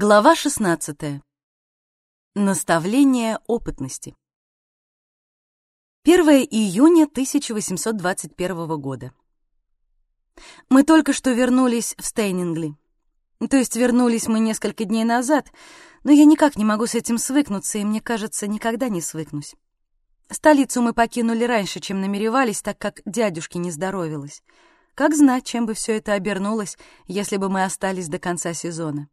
Глава 16. Наставление опытности. 1 июня 1821 года. Мы только что вернулись в Стейнингли. То есть вернулись мы несколько дней назад, но я никак не могу с этим свыкнуться, и мне кажется, никогда не свыкнусь. Столицу мы покинули раньше, чем намеревались, так как дядюшке не здоровилось. Как знать, чем бы все это обернулось, если бы мы остались до конца сезона.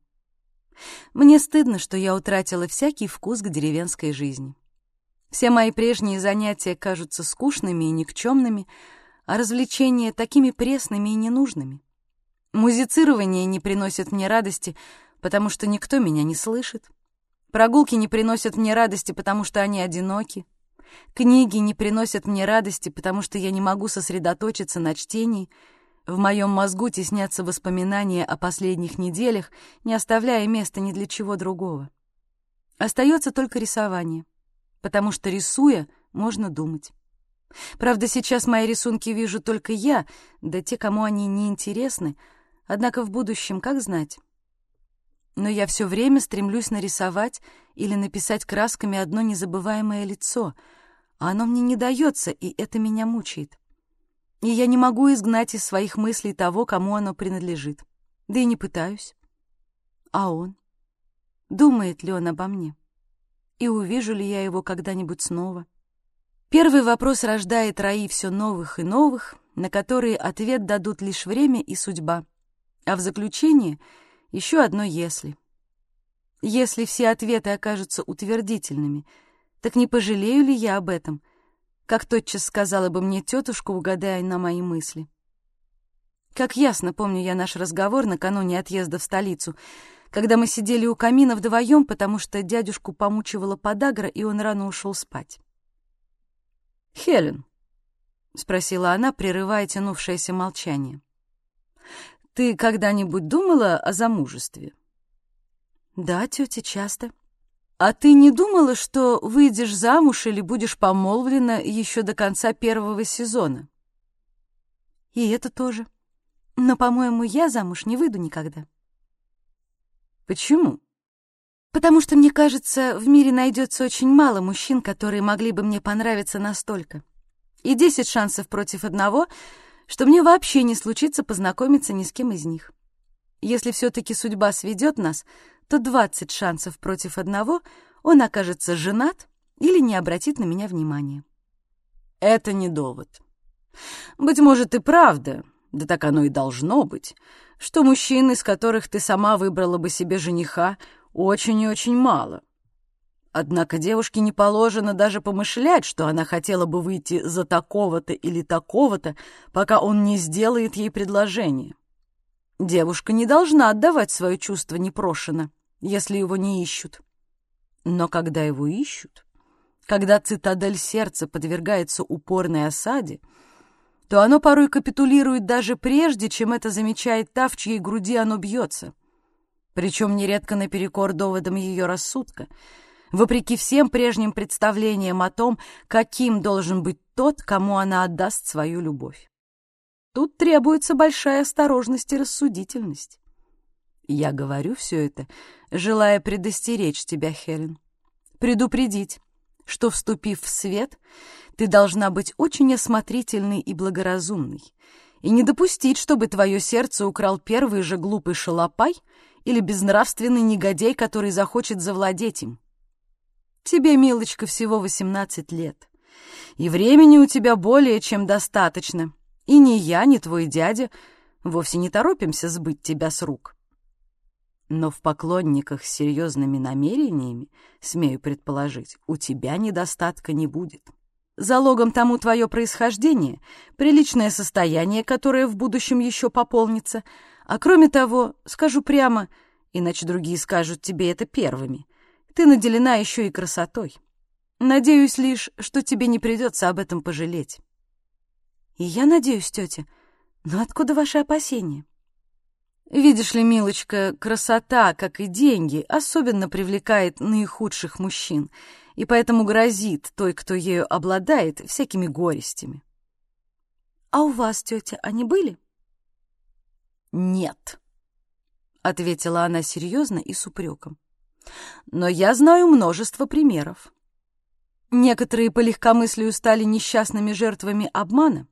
Мне стыдно, что я утратила всякий вкус к деревенской жизни. Все мои прежние занятия кажутся скучными и никчемными, а развлечения такими пресными и ненужными. Музицирование не приносит мне радости, потому что никто меня не слышит. Прогулки не приносят мне радости, потому что они одиноки. Книги не приносят мне радости, потому что я не могу сосредоточиться на чтении — в моем мозгу теснятся воспоминания о последних неделях, не оставляя места ни для чего другого. Остается только рисование, потому что, рисуя, можно думать. Правда, сейчас мои рисунки вижу только я, да те, кому они не интересны, однако в будущем, как знать. Но я все время стремлюсь нарисовать или написать красками одно незабываемое лицо, а оно мне не дается, и это меня мучает и я не могу изгнать из своих мыслей того, кому оно принадлежит. Да и не пытаюсь. А он? Думает ли он обо мне? И увижу ли я его когда-нибудь снова? Первый вопрос рождает раи все новых и новых, на которые ответ дадут лишь время и судьба. А в заключение еще одно «если». Если все ответы окажутся утвердительными, так не пожалею ли я об этом — как тотчас сказала бы мне тетушка, угадая на мои мысли. Как ясно помню я наш разговор накануне отъезда в столицу, когда мы сидели у камина вдвоем, потому что дядюшку помучивала подагра, и он рано ушел спать. «Хелен», — спросила она, прерывая тянувшееся молчание, — «ты когда-нибудь думала о замужестве?» «Да, тетя, часто», «А ты не думала, что выйдешь замуж или будешь помолвлена еще до конца первого сезона?» «И это тоже. Но, по-моему, я замуж не выйду никогда». «Почему?» «Потому что, мне кажется, в мире найдется очень мало мужчин, которые могли бы мне понравиться настолько. И десять шансов против одного, что мне вообще не случится познакомиться ни с кем из них. Если все-таки судьба сведет нас, то 20 шансов против одного он окажется женат или не обратит на меня внимания. Это не довод. Быть может и правда, да так оно и должно быть, что мужчин, из которых ты сама выбрала бы себе жениха, очень и очень мало. Однако девушке не положено даже помышлять, что она хотела бы выйти за такого-то или такого-то, пока он не сделает ей предложение. Девушка не должна отдавать свое чувство непрошено если его не ищут. Но когда его ищут, когда цитадель сердца подвергается упорной осаде, то оно порой капитулирует даже прежде, чем это замечает та, в чьей груди оно бьется. Причем нередко наперекор доводам ее рассудка, вопреки всем прежним представлениям о том, каким должен быть тот, кому она отдаст свою любовь. Тут требуется большая осторожность и рассудительность. Я говорю все это, желая предостеречь тебя, Хелен. Предупредить, что, вступив в свет, ты должна быть очень осмотрительной и благоразумной, и не допустить, чтобы твое сердце украл первый же глупый шалопай или безнравственный негодяй, который захочет завладеть им. Тебе, милочка, всего восемнадцать лет, и времени у тебя более чем достаточно, и ни я, ни твой дядя вовсе не торопимся сбыть тебя с рук. Но в поклонниках с серьезными намерениями, смею предположить, у тебя недостатка не будет. Залогом тому твое происхождение, приличное состояние, которое в будущем еще пополнится. А кроме того, скажу прямо, иначе другие скажут тебе это первыми, ты наделена еще и красотой. Надеюсь лишь, что тебе не придется об этом пожалеть. И я надеюсь, тетя. Но откуда ваши опасения? Видишь ли, милочка, красота, как и деньги, особенно привлекает наихудших мужчин, и поэтому грозит той, кто ею обладает, всякими горестями. А у вас, тетя, они были? Нет. ответила она серьезно и с упреком. «Но я знаю множество примеров. Некоторые по легкомыслию стали несчастными жертвами обмана,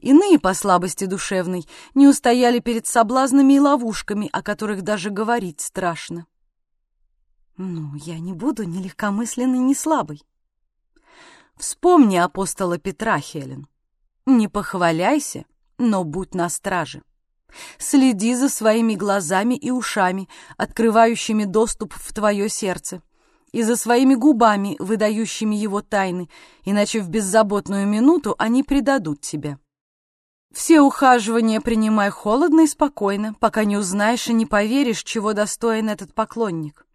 иные по слабости душевной не устояли перед соблазнами и ловушками, о которых даже говорить страшно. Ну, я не буду ни легкомысленной, ни слабой. Вспомни апостола Петра, Хелен. Не похваляйся, но будь на страже. Следи за своими глазами и ушами, открывающими доступ в твое сердце, и за своими губами, выдающими его тайны, иначе в беззаботную минуту они предадут тебя. Все ухаживания принимай холодно и спокойно, пока не узнаешь и не поверишь, чего достоин этот поклонник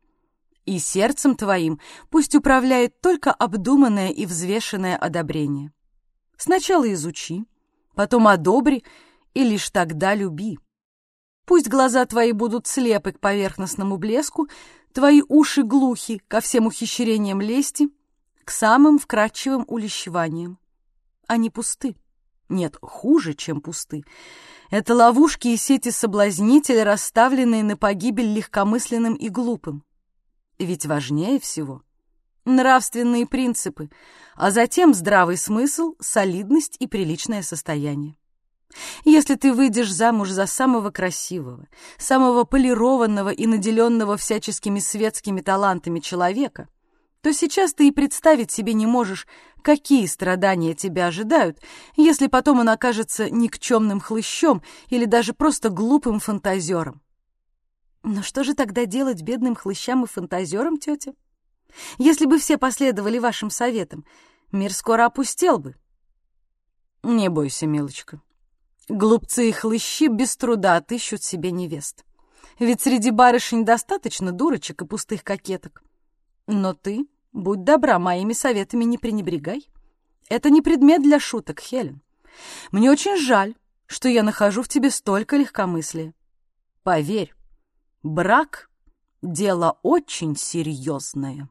и сердцем твоим пусть управляет только обдуманное и взвешенное одобрение. Сначала изучи, потом одобри и лишь тогда люби. Пусть глаза твои будут слепы к поверхностному блеску, твои уши глухи ко всем ухищрениям лести, к самым вкрадчивым улещеваниям. Они пусты. Нет, хуже, чем пусты. Это ловушки и сети соблазнителя, расставленные на погибель легкомысленным и глупым. Ведь важнее всего нравственные принципы, а затем здравый смысл, солидность и приличное состояние. Если ты выйдешь замуж за самого красивого, самого полированного и наделенного всяческими светскими талантами человека, то сейчас ты и представить себе не можешь, какие страдания тебя ожидают, если потом он окажется никчемным хлыщом или даже просто глупым фантазером. Но что же тогда делать бедным хлыщам и фантазерам, тетя? Если бы все последовали вашим советам, мир скоро опустел бы. Не бойся, милочка. Глупцы и хлыщи без труда отыщут себе невест. Ведь среди барышень достаточно дурочек и пустых кокеток. Но ты, будь добра, моими советами не пренебрегай. Это не предмет для шуток, Хелен. Мне очень жаль, что я нахожу в тебе столько легкомыслия. Поверь, Брак — дело очень серьезное.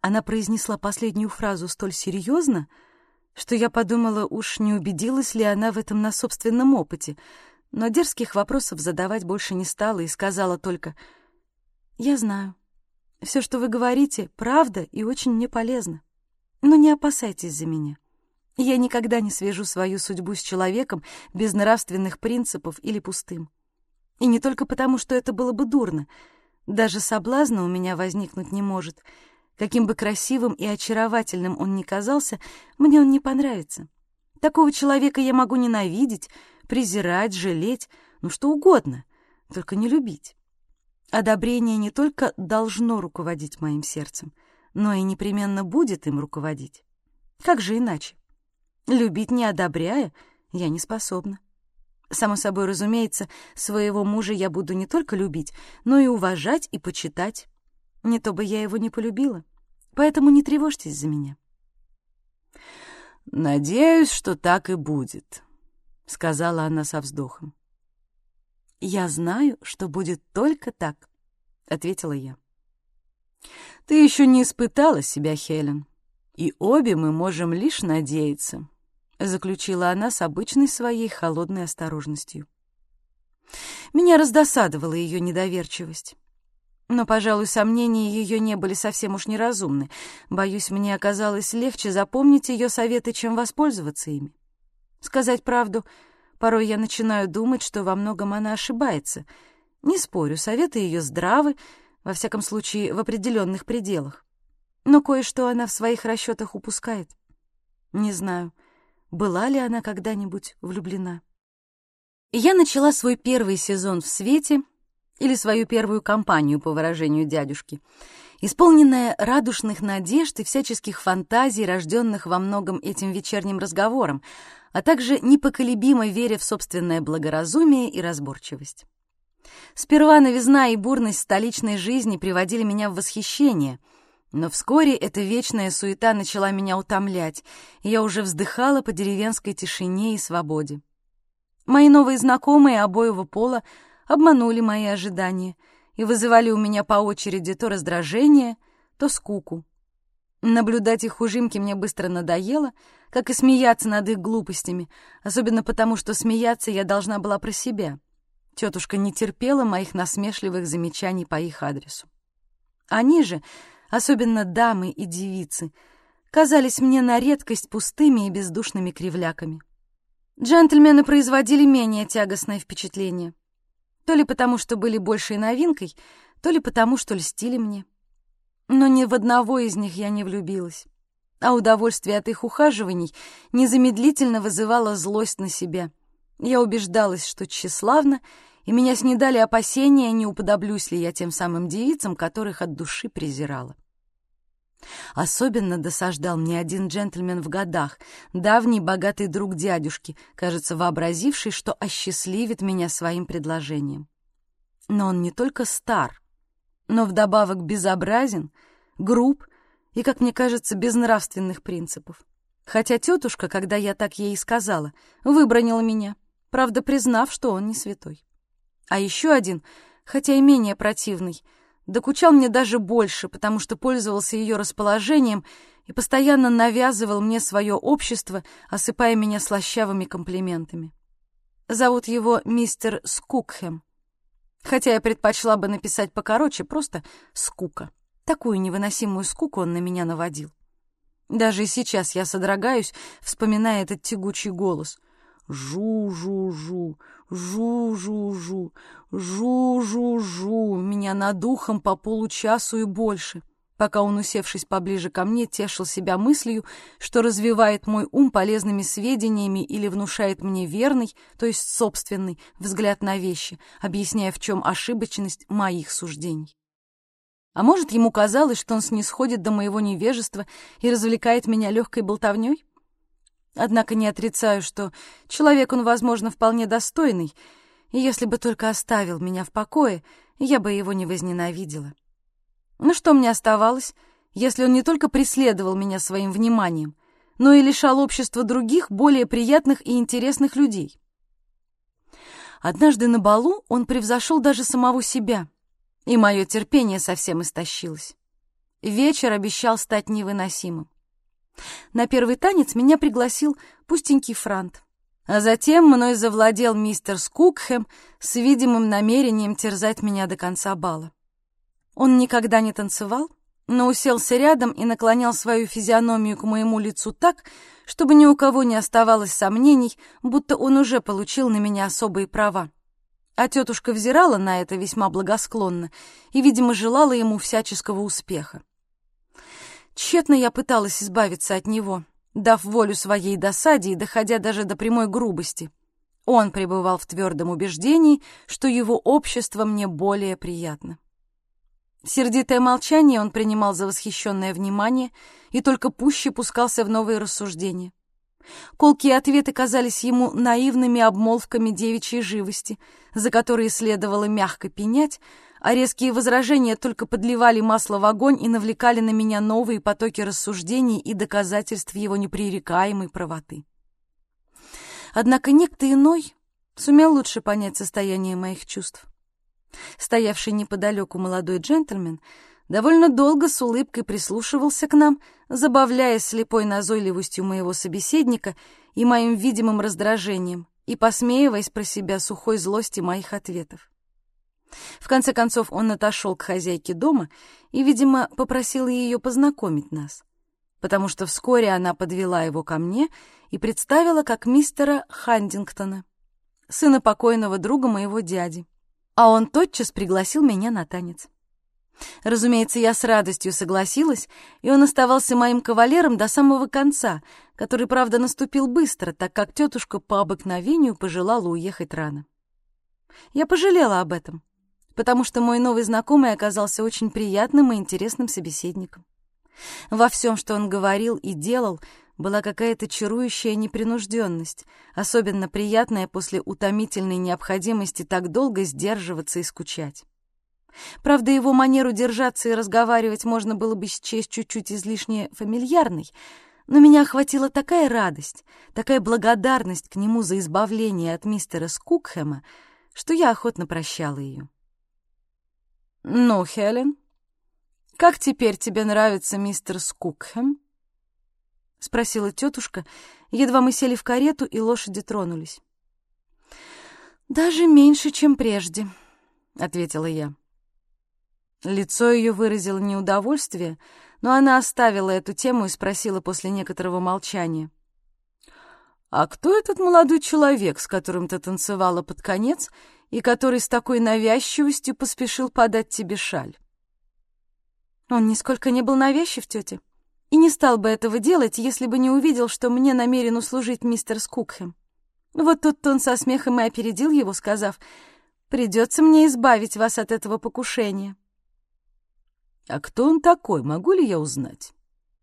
Она произнесла последнюю фразу столь серьезно, что я подумала, уж не убедилась ли она в этом на собственном опыте, но дерзких вопросов задавать больше не стала и сказала только «Я знаю, все, что вы говорите, правда и очень мне полезно, но не опасайтесь за меня». Я никогда не свяжу свою судьбу с человеком без нравственных принципов или пустым. И не только потому, что это было бы дурно. Даже соблазна у меня возникнуть не может. Каким бы красивым и очаровательным он ни казался, мне он не понравится. Такого человека я могу ненавидеть, презирать, жалеть, ну что угодно, только не любить. Одобрение не только должно руководить моим сердцем, но и непременно будет им руководить. Как же иначе? Любить не одобряя я не способна. Само собой разумеется, своего мужа я буду не только любить, но и уважать и почитать. Не то бы я его не полюбила. Поэтому не тревожьтесь за меня. «Надеюсь, что так и будет», — сказала она со вздохом. «Я знаю, что будет только так», — ответила я. «Ты еще не испытала себя, Хелен, и обе мы можем лишь надеяться, заключила она с обычной своей холодной осторожностью. Меня раздосадовала ее недоверчивость. Но, пожалуй, сомнения ее не были совсем уж неразумны. Боюсь, мне оказалось легче запомнить ее советы, чем воспользоваться ими. Сказать правду, порой я начинаю думать, что во многом она ошибается. Не спорю, советы ее здравы, во всяком случае, в определенных пределах. Но кое-что она в своих расчетах упускает. Не знаю, была ли она когда-нибудь влюблена. Я начала свой первый сезон в свете или свою первую кампанию, по выражению дядюшки, исполненная радушных надежд и всяческих фантазий, рожденных во многом этим вечерним разговором, а также непоколебимо веря в собственное благоразумие и разборчивость. Сперва новизна и бурность столичной жизни приводили меня в восхищение — но вскоре эта вечная суета начала меня утомлять, и я уже вздыхала по деревенской тишине и свободе. Мои новые знакомые обоего пола обманули мои ожидания и вызывали у меня по очереди то раздражение, то скуку. Наблюдать их ужимки мне быстро надоело, как и смеяться над их глупостями, особенно потому, что смеяться я должна была про себя. Тетушка не терпела моих насмешливых замечаний по их адресу. Они же, особенно дамы и девицы, казались мне на редкость пустыми и бездушными кривляками. Джентльмены производили менее тягостное впечатление. То ли потому, что были большей новинкой, то ли потому, что льстили мне. Но ни в одного из них я не влюбилась, а удовольствие от их ухаживаний незамедлительно вызывало злость на себя. Я убеждалась, что тщеславна, и меня снедали опасения, не уподоблюсь ли я тем самым девицам, которых от души презирала. Особенно досаждал мне один джентльмен в годах, давний богатый друг дядюшки, кажется, вообразивший, что осчастливит меня своим предложением. Но он не только стар, но вдобавок безобразен, груб и, как мне кажется, без нравственных принципов. Хотя тетушка, когда я так ей сказала, выбронила меня, правда, признав, что он не святой. А еще один, хотя и менее противный, докучал мне даже больше, потому что пользовался ее расположением и постоянно навязывал мне свое общество, осыпая меня слащавыми комплиментами. Зовут его мистер Скукхэм. Хотя я предпочла бы написать покороче, просто «скука». Такую невыносимую скуку он на меня наводил. Даже и сейчас я содрогаюсь, вспоминая этот тягучий голос. Жу-жу-жу, жу-жу-жу, жу-жу-жу, меня над духом по получасу и больше, пока он, усевшись поближе ко мне, тешил себя мыслью, что развивает мой ум полезными сведениями или внушает мне верный, то есть собственный, взгляд на вещи, объясняя, в чем ошибочность моих суждений. А может, ему казалось, что он снисходит до моего невежества и развлекает меня легкой болтовней? Однако не отрицаю, что человек он, возможно, вполне достойный, и если бы только оставил меня в покое, я бы его не возненавидела. Ну что мне оставалось, если он не только преследовал меня своим вниманием, но и лишал общества других, более приятных и интересных людей? Однажды на балу он превзошел даже самого себя, и мое терпение совсем истощилось. Вечер обещал стать невыносимым. На первый танец меня пригласил пустенький франт. А затем мной завладел мистер Скукхэм с видимым намерением терзать меня до конца бала. Он никогда не танцевал, но уселся рядом и наклонял свою физиономию к моему лицу так, чтобы ни у кого не оставалось сомнений, будто он уже получил на меня особые права. А тетушка взирала на это весьма благосклонно и, видимо, желала ему всяческого успеха. Тщетно я пыталась избавиться от него, дав волю своей досаде и доходя даже до прямой грубости. Он пребывал в твердом убеждении, что его общество мне более приятно. Сердитое молчание он принимал за восхищенное внимание и только пуще пускался в новые рассуждения. Колкие ответы казались ему наивными обмолвками девичьей живости, за которые следовало мягко пенять, а резкие возражения только подливали масло в огонь и навлекали на меня новые потоки рассуждений и доказательств его непререкаемой правоты. Однако некто иной сумел лучше понять состояние моих чувств. Стоявший неподалеку молодой джентльмен довольно долго с улыбкой прислушивался к нам, забавляясь слепой назойливостью моего собеседника и моим видимым раздражением, и посмеиваясь про себя сухой злости моих ответов. В конце концов он отошел к хозяйке дома и, видимо, попросил ее познакомить нас, потому что вскоре она подвела его ко мне и представила как мистера Хандингтона, сына покойного друга моего дяди, а он тотчас пригласил меня на танец. Разумеется, я с радостью согласилась, и он оставался моим кавалером до самого конца, который, правда, наступил быстро, так как тетушка по обыкновению пожелала уехать рано. Я пожалела об этом, потому что мой новый знакомый оказался очень приятным и интересным собеседником. Во всем, что он говорил и делал, была какая-то чарующая непринужденность, особенно приятная после утомительной необходимости так долго сдерживаться и скучать. Правда, его манеру держаться и разговаривать можно было бы счесть чуть-чуть излишне фамильярной, но меня охватила такая радость, такая благодарность к нему за избавление от мистера Скукхэма, что я охотно прощала ее. «Ну, Хелен, как теперь тебе нравится мистер Скукхэм?» — спросила тетушка, едва мы сели в карету и лошади тронулись. «Даже меньше, чем прежде», — ответила я. Лицо ее выразило неудовольствие, но она оставила эту тему и спросила после некоторого молчания. «А кто этот молодой человек, с которым ты танцевала под конец и который с такой навязчивостью поспешил подать тебе шаль?» Он нисколько не был навязчив, тетя, и не стал бы этого делать, если бы не увидел, что мне намерен услужить мистер Скукхэм. Вот тут он со смехом и опередил его, сказав, «Придется мне избавить вас от этого покушения». «А кто он такой, могу ли я узнать?»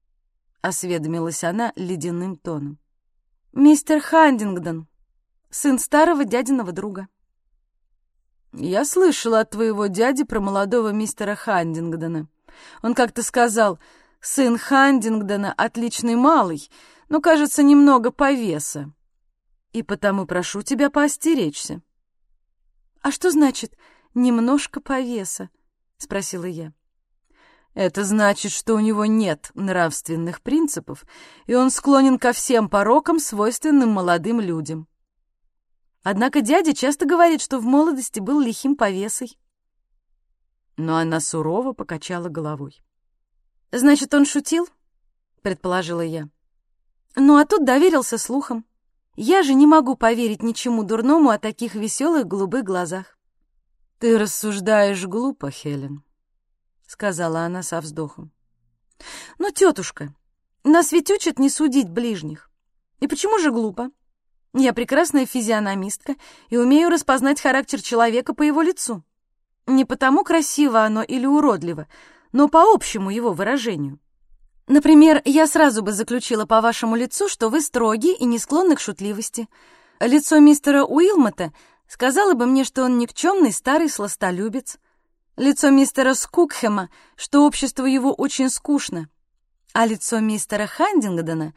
— осведомилась она ледяным тоном. «Мистер Хандингдон, сын старого дядиного друга». «Я слышала от твоего дяди про молодого мистера Хандингдона. Он как-то сказал, сын Хандингдона отличный малый, но, кажется, немного повеса. И потому прошу тебя поостеречься». «А что значит «немножко повеса»?» — спросила я. Это значит, что у него нет нравственных принципов, и он склонен ко всем порокам, свойственным молодым людям. Однако дядя часто говорит, что в молодости был лихим повесой. Но она сурово покачала головой. «Значит, он шутил?» — предположила я. «Ну, а тут доверился слухам. Я же не могу поверить ничему дурному о таких веселых голубых глазах». «Ты рассуждаешь глупо, Хелен», — сказала она со вздохом. «Но, тетушка, нас ведь учат не судить ближних. И почему же глупо? Я прекрасная физиономистка и умею распознать характер человека по его лицу. Не потому красиво оно или уродливо, но по общему его выражению. Например, я сразу бы заключила по вашему лицу, что вы строги и не склонны к шутливости. Лицо мистера Уилмота сказала бы мне, что он никчемный старый сластолюбец — лицо мистера Скукхема, что общество его очень скучно, а лицо мистера Хандингдона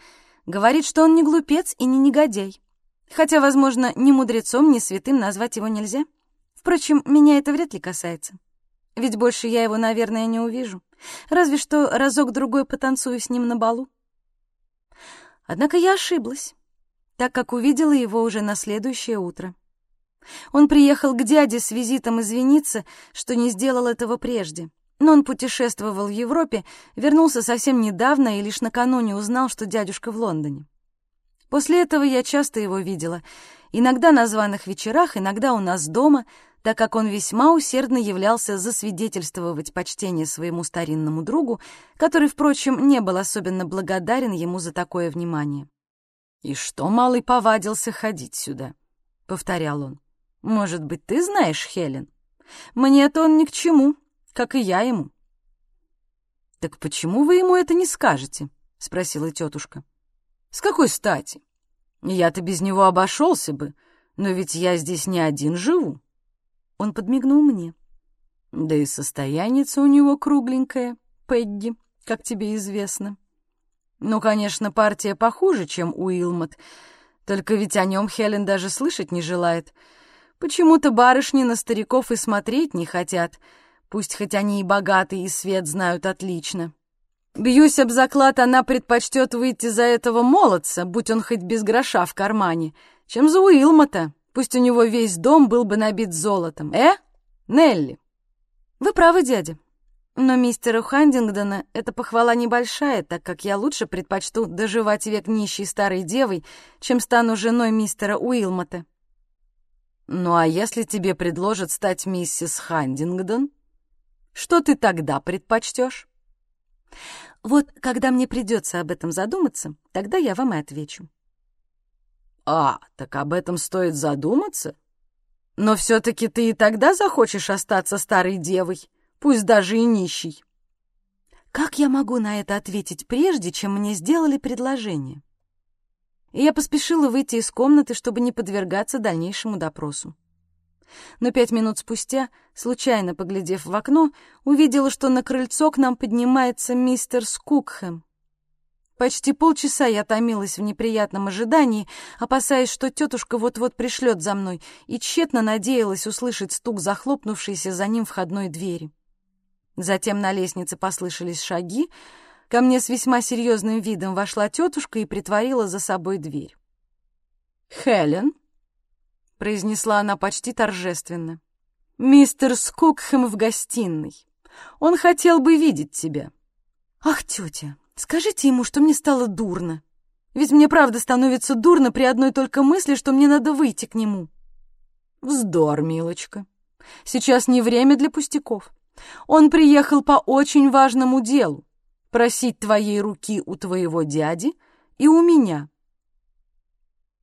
говорит, что он не глупец и не негодяй. Хотя, возможно, ни мудрецом, ни святым назвать его нельзя. Впрочем, меня это вряд ли касается. Ведь больше я его, наверное, не увижу. Разве что разок-другой потанцую с ним на балу. Однако я ошиблась, так как увидела его уже на следующее утро. Он приехал к дяде с визитом извиниться, что не сделал этого прежде. Но он путешествовал в Европе, вернулся совсем недавно и лишь накануне узнал, что дядюшка в Лондоне. После этого я часто его видела, иногда на званых вечерах, иногда у нас дома, так как он весьма усердно являлся засвидетельствовать почтение своему старинному другу, который, впрочем, не был особенно благодарен ему за такое внимание. «И что малый повадился ходить сюда?» — повторял он. Может быть, ты знаешь, Хелен? Мне-то он ни к чему, как и я ему. Так почему вы ему это не скажете? Спросила тетушка. С какой стати? Я-то без него обошелся бы, но ведь я здесь не один живу. Он подмигнул мне. Да и состояница у него кругленькая, Пегги, как тебе известно. Ну, конечно, партия похуже, чем у Илмот, только ведь о нем Хелен даже слышать не желает — Почему-то барышни на стариков и смотреть не хотят, пусть хоть они и богатые, и свет знают отлично. Бьюсь об заклад, она предпочтет выйти за этого молодца, будь он хоть без гроша в кармане, чем за Уилмота, пусть у него весь дом был бы набит золотом. Э, Нелли? Вы правы, дядя. Но мистеру Хандингдона эта похвала небольшая, так как я лучше предпочту доживать век нищей старой девой, чем стану женой мистера Уилмота. Ну а если тебе предложат стать миссис Хандингдон, что ты тогда предпочтешь? Вот когда мне придется об этом задуматься, тогда я вам и отвечу. А, так об этом стоит задуматься? Но все-таки ты и тогда захочешь остаться старой девой, пусть даже и нищей. Как я могу на это ответить прежде, чем мне сделали предложение? и я поспешила выйти из комнаты, чтобы не подвергаться дальнейшему допросу. Но пять минут спустя, случайно поглядев в окно, увидела, что на крыльцо к нам поднимается мистер Скукхэм. Почти полчаса я томилась в неприятном ожидании, опасаясь, что тетушка вот-вот пришлет за мной, и тщетно надеялась услышать стук захлопнувшейся за ним входной двери. Затем на лестнице послышались шаги, Ко мне с весьма серьезным видом вошла тетушка и притворила за собой дверь. «Хелен», — произнесла она почти торжественно. «Мистер Скукхэм в гостиной. Он хотел бы видеть тебя». «Ах, тетя, скажите ему, что мне стало дурно. Ведь мне правда становится дурно при одной только мысли, что мне надо выйти к нему». «Вздор, милочка. Сейчас не время для пустяков. Он приехал по очень важному делу — просить твоей руки у твоего дяди и у меня».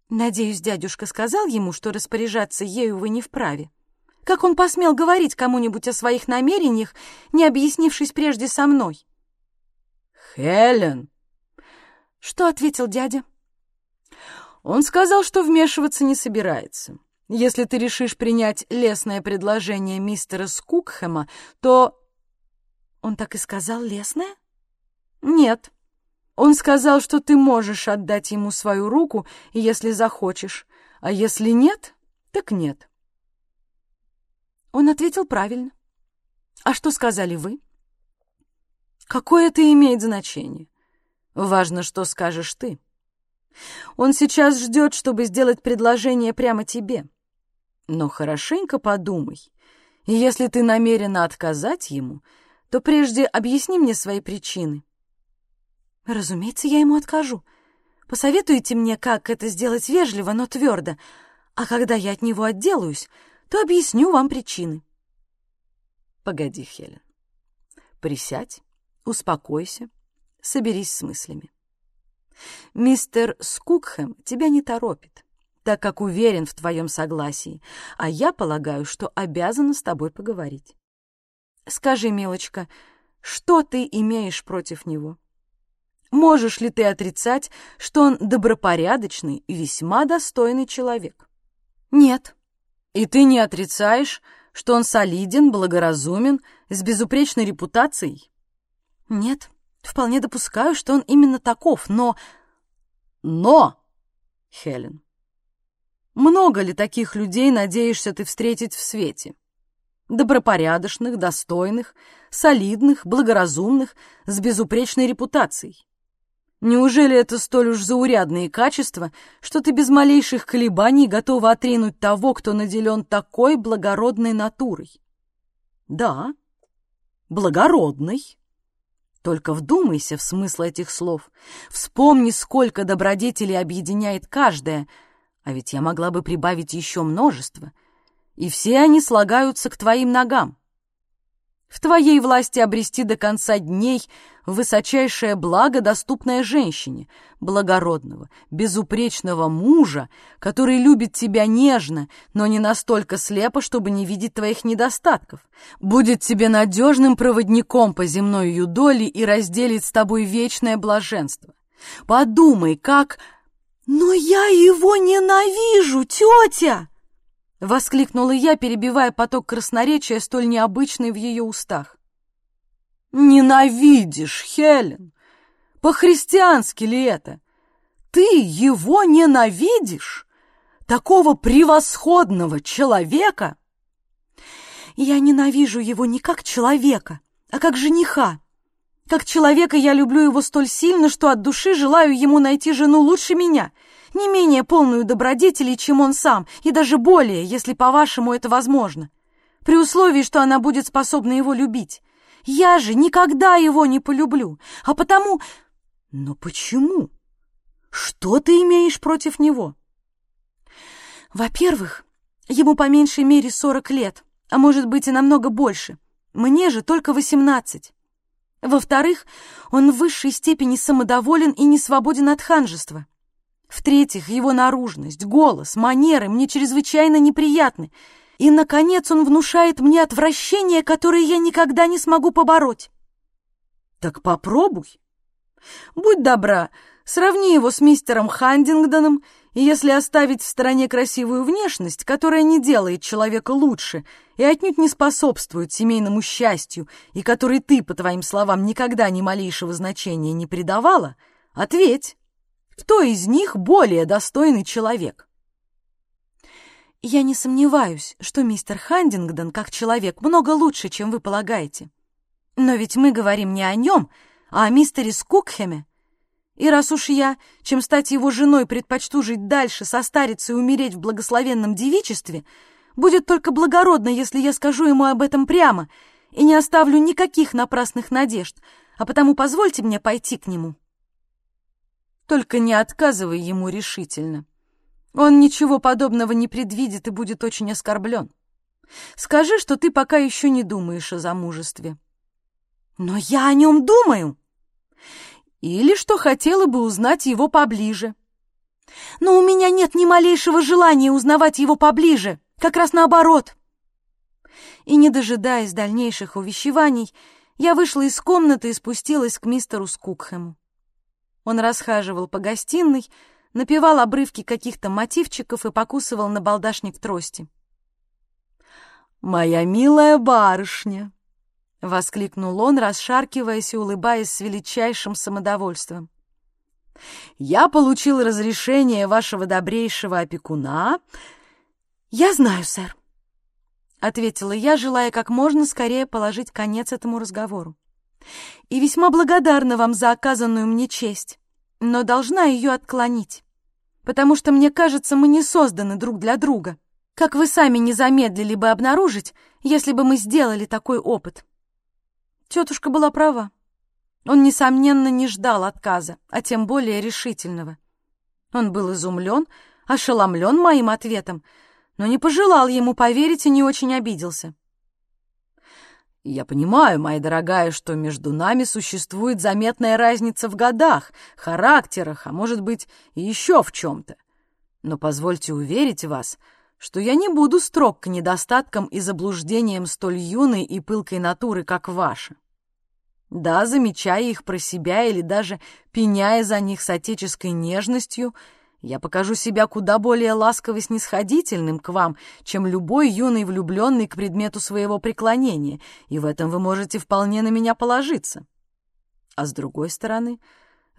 Надеюсь, дядюшка сказал ему, что распоряжаться ею вы не вправе. Как он посмел говорить кому-нибудь о своих намерениях, не объяснившись прежде со мной? «Хелен!» Что ответил дядя? Он сказал, что вмешиваться не собирается. Если ты решишь принять лесное предложение мистера Скукхэма, то... Он так и сказал лесное? Нет. Он сказал, что ты можешь отдать ему свою руку, если захочешь, а если нет, так нет. Он ответил правильно. А что сказали вы? Какое это имеет значение? Важно, что скажешь ты. Он сейчас ждет, чтобы сделать предложение прямо тебе. Но хорошенько подумай. И если ты намерена отказать ему, то прежде объясни мне свои причины. Разумеется, я ему откажу. Посоветуйте мне, как это сделать вежливо, но твердо. А когда я от него отделаюсь, то объясню вам причины. Погоди, Хелен. Присядь, успокойся, соберись с мыслями. Мистер Скукхэм тебя не торопит так как уверен в твоем согласии, а я полагаю, что обязана с тобой поговорить. Скажи, милочка, что ты имеешь против него? Можешь ли ты отрицать, что он добропорядочный и весьма достойный человек? Нет. И ты не отрицаешь, что он солиден, благоразумен, с безупречной репутацией? Нет. Вполне допускаю, что он именно таков, но... Но, Хелен, много ли таких людей надеешься ты встретить в свете? Добропорядочных, достойных, солидных, благоразумных, с безупречной репутацией. Неужели это столь уж заурядные качества, что ты без малейших колебаний готова отринуть того, кто наделен такой благородной натурой? Да, благородный. Только вдумайся в смысл этих слов. Вспомни, сколько добродетелей объединяет каждая — а ведь я могла бы прибавить еще множество. И все они слагаются к твоим ногам. В твоей власти обрести до конца дней высочайшее благо, доступное женщине, благородного, безупречного мужа, который любит тебя нежно, но не настолько слепо, чтобы не видеть твоих недостатков, будет тебе надежным проводником по земной юдоли и разделит с тобой вечное блаженство. Подумай, как «Но я его ненавижу, тетя!» — воскликнула я, перебивая поток красноречия, столь необычный в ее устах. «Ненавидишь, Хелен! По-христиански ли это? Ты его ненавидишь? Такого превосходного человека?» «Я ненавижу его не как человека, а как жениха. Как человека я люблю его столь сильно, что от души желаю ему найти жену лучше меня, не менее полную добродетелей, чем он сам, и даже более, если, по-вашему, это возможно. При условии, что она будет способна его любить. Я же никогда его не полюблю, а потому... Но почему? Что ты имеешь против него? Во-первых, ему по меньшей мере сорок лет, а может быть и намного больше. Мне же только восемнадцать. Во-вторых, он в высшей степени самодоволен и не свободен от ханжества. В-третьих, его наружность, голос, манеры мне чрезвычайно неприятны. И, наконец, он внушает мне отвращение, которое я никогда не смогу побороть. Так попробуй. Будь добра, сравни его с мистером Хандингдоном и если оставить в стороне красивую внешность, которая не делает человека лучше и отнюдь не способствует семейному счастью, и которой ты, по твоим словам, никогда ни малейшего значения не придавала, ответь, кто из них более достойный человек? Я не сомневаюсь, что мистер Хандингдон, как человек, много лучше, чем вы полагаете. Но ведь мы говорим не о нем, а о мистере Скукхеме. И раз уж я, чем стать его женой, предпочту жить дальше, состариться и умереть в благословенном девичестве, будет только благородно, если я скажу ему об этом прямо и не оставлю никаких напрасных надежд, а потому позвольте мне пойти к нему. Только не отказывай ему решительно. Он ничего подобного не предвидит и будет очень оскорблен. Скажи, что ты пока еще не думаешь о замужестве. Но я о нем думаю. Или что хотела бы узнать его поближе. Но у меня нет ни малейшего желания узнавать его поближе, как раз наоборот. И, не дожидаясь дальнейших увещеваний, я вышла из комнаты и спустилась к мистеру Скукхэму. Он расхаживал по гостиной, напевал обрывки каких-то мотивчиков и покусывал на балдашник трости. «Моя милая барышня!» — воскликнул он, расшаркиваясь и улыбаясь с величайшим самодовольством. «Я получил разрешение вашего добрейшего опекуна...» «Я знаю, сэр», — ответила я, желая как можно скорее положить конец этому разговору. «И весьма благодарна вам за оказанную мне честь, но должна ее отклонить, потому что, мне кажется, мы не созданы друг для друга» как вы сами не замедлили бы обнаружить, если бы мы сделали такой опыт. Тетушка была права. Он, несомненно, не ждал отказа, а тем более решительного. Он был изумлен, ошеломлен моим ответом, но не пожелал ему поверить и не очень обиделся. «Я понимаю, моя дорогая, что между нами существует заметная разница в годах, характерах, а может быть, и еще в чем-то. Но позвольте уверить вас, что я не буду строг к недостаткам и заблуждениям столь юной и пылкой натуры, как ваша. Да, замечая их про себя или даже пеняя за них с отеческой нежностью, я покажу себя куда более ласково снисходительным к вам, чем любой юный влюбленный к предмету своего преклонения, и в этом вы можете вполне на меня положиться. А с другой стороны,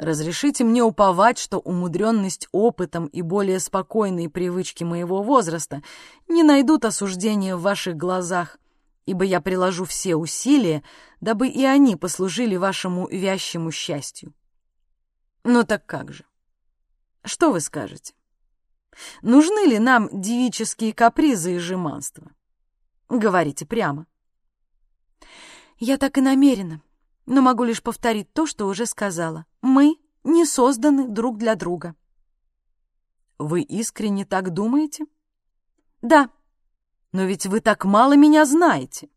Разрешите мне уповать, что умудренность опытом и более спокойные привычки моего возраста не найдут осуждения в ваших глазах, ибо я приложу все усилия, дабы и они послужили вашему вящему счастью. Ну так как же? Что вы скажете? Нужны ли нам девические капризы и жеманства? Говорите прямо. Я так и намерена, но могу лишь повторить то, что уже сказала. Мы не созданы друг для друга. Вы искренне так думаете? Да. Но ведь вы так мало меня знаете.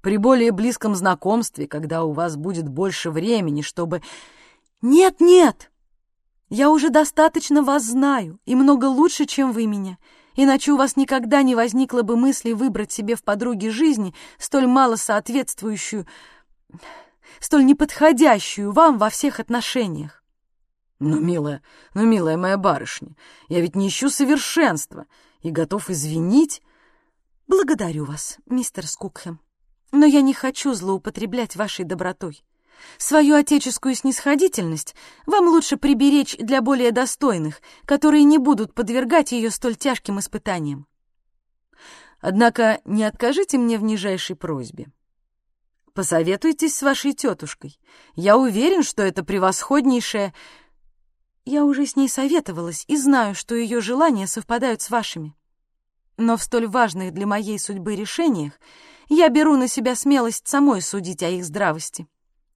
При более близком знакомстве, когда у вас будет больше времени, чтобы... Нет, нет! Я уже достаточно вас знаю, и много лучше, чем вы меня, иначе у вас никогда не возникло бы мысли выбрать себе в подруге жизни столь мало соответствующую столь неподходящую вам во всех отношениях. Ну, милая, ну, милая моя барышня, я ведь не ищу совершенства и готов извинить. Благодарю вас, мистер Скукхэм, но я не хочу злоупотреблять вашей добротой. Свою отеческую снисходительность вам лучше приберечь для более достойных, которые не будут подвергать ее столь тяжким испытаниям. Однако не откажите мне в нижайшей просьбе. Посоветуйтесь с вашей тетушкой. Я уверен, что это превосходнейшее... Я уже с ней советовалась и знаю, что ее желания совпадают с вашими. Но в столь важных для моей судьбы решениях я беру на себя смелость самой судить о их здравости.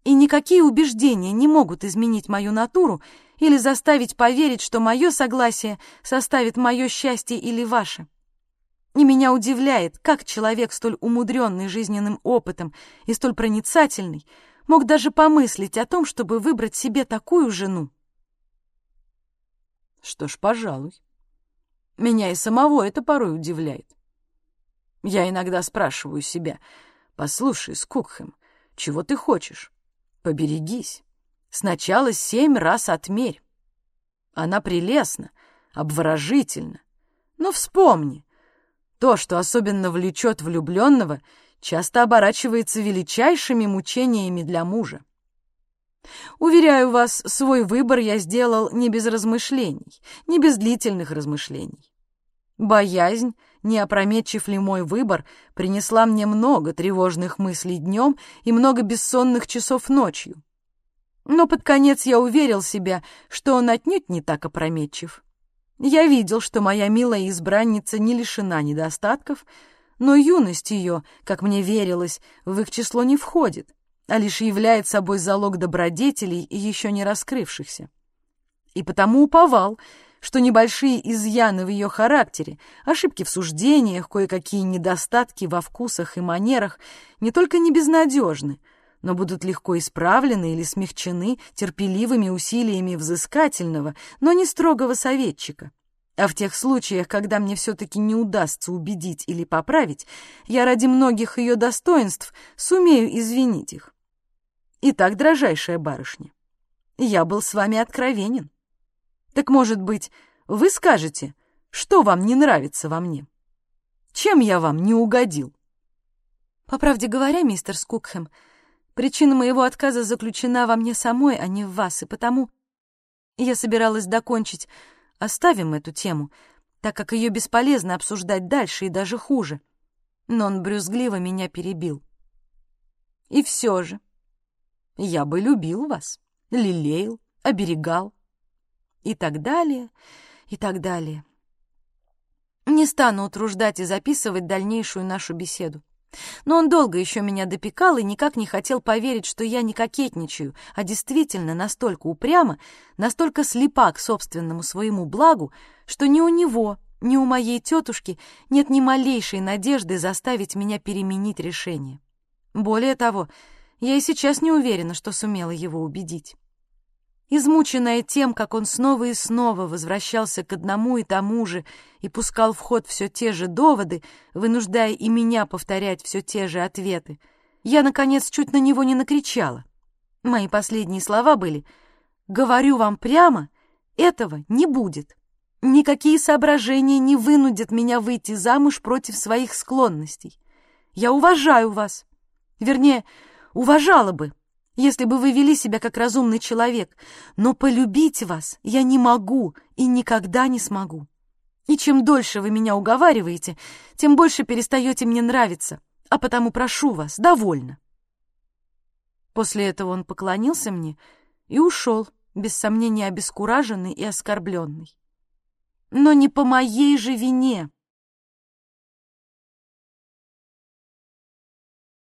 И никакие убеждения не могут изменить мою натуру или заставить поверить, что мое согласие составит мое счастье или ваше. И меня удивляет, как человек, столь умудренный жизненным опытом и столь проницательный, мог даже помыслить о том, чтобы выбрать себе такую жену. Что ж, пожалуй. Меня и самого это порой удивляет. Я иногда спрашиваю себя, «Послушай, Скукхэм, чего ты хочешь? Поберегись. Сначала семь раз отмерь. Она прелестна, обворожительна. Но вспомни, то, что особенно влечет влюбленного, часто оборачивается величайшими мучениями для мужа. Уверяю вас, свой выбор я сделал не без размышлений, не без длительных размышлений. Боязнь, не опрометчив ли мой выбор, принесла мне много тревожных мыслей днем и много бессонных часов ночью. Но под конец я уверил себя, что он отнюдь не так опрометчив. Я видел, что моя милая избранница не лишена недостатков, но юность ее, как мне верилось, в их число не входит, а лишь являет собой залог добродетелей, еще не раскрывшихся. И потому уповал, что небольшие изъяны в ее характере, ошибки в суждениях, кое-какие недостатки во вкусах и манерах не только не безнадежны, но будут легко исправлены или смягчены терпеливыми усилиями взыскательного, но не строгого советчика. А в тех случаях, когда мне все-таки не удастся убедить или поправить, я ради многих ее достоинств сумею извинить их. Итак, дрожайшая барышня, я был с вами откровенен. Так, может быть, вы скажете, что вам не нравится во мне? Чем я вам не угодил? По правде говоря, мистер Скукхэм, причина моего отказа заключена во мне самой, а не в вас, и потому я собиралась докончить Оставим эту тему, так как ее бесполезно обсуждать дальше и даже хуже. Но он брюзгливо меня перебил. И все же, я бы любил вас, лелеял, оберегал. И так далее, и так далее. Не стану утруждать и записывать дальнейшую нашу беседу. Но он долго еще меня допекал и никак не хотел поверить, что я не кокетничаю, а действительно настолько упрямо, настолько слепа к собственному своему благу, что ни у него, ни у моей тетушки нет ни малейшей надежды заставить меня переменить решение. Более того, я и сейчас не уверена, что сумела его убедить. Измученная тем, как он снова и снова возвращался к одному и тому же и пускал в ход все те же доводы, вынуждая и меня повторять все те же ответы, я, наконец, чуть на него не накричала. Мои последние слова были «Говорю вам прямо, этого не будет. Никакие соображения не вынудят меня выйти замуж против своих склонностей. Я уважаю вас. Вернее, уважала бы, если бы вы вели себя как разумный человек, но полюбить вас я не могу и никогда не смогу. И чем дольше вы меня уговариваете, тем больше перестаете мне нравиться, а потому прошу вас, довольно. После этого он поклонился мне и ушел, без сомнения обескураженный и оскорбленный. Но не по моей же вине.